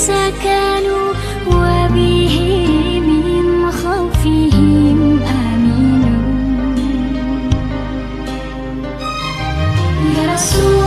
سكنوا وبه من خوفهم آمنوا. يا رسول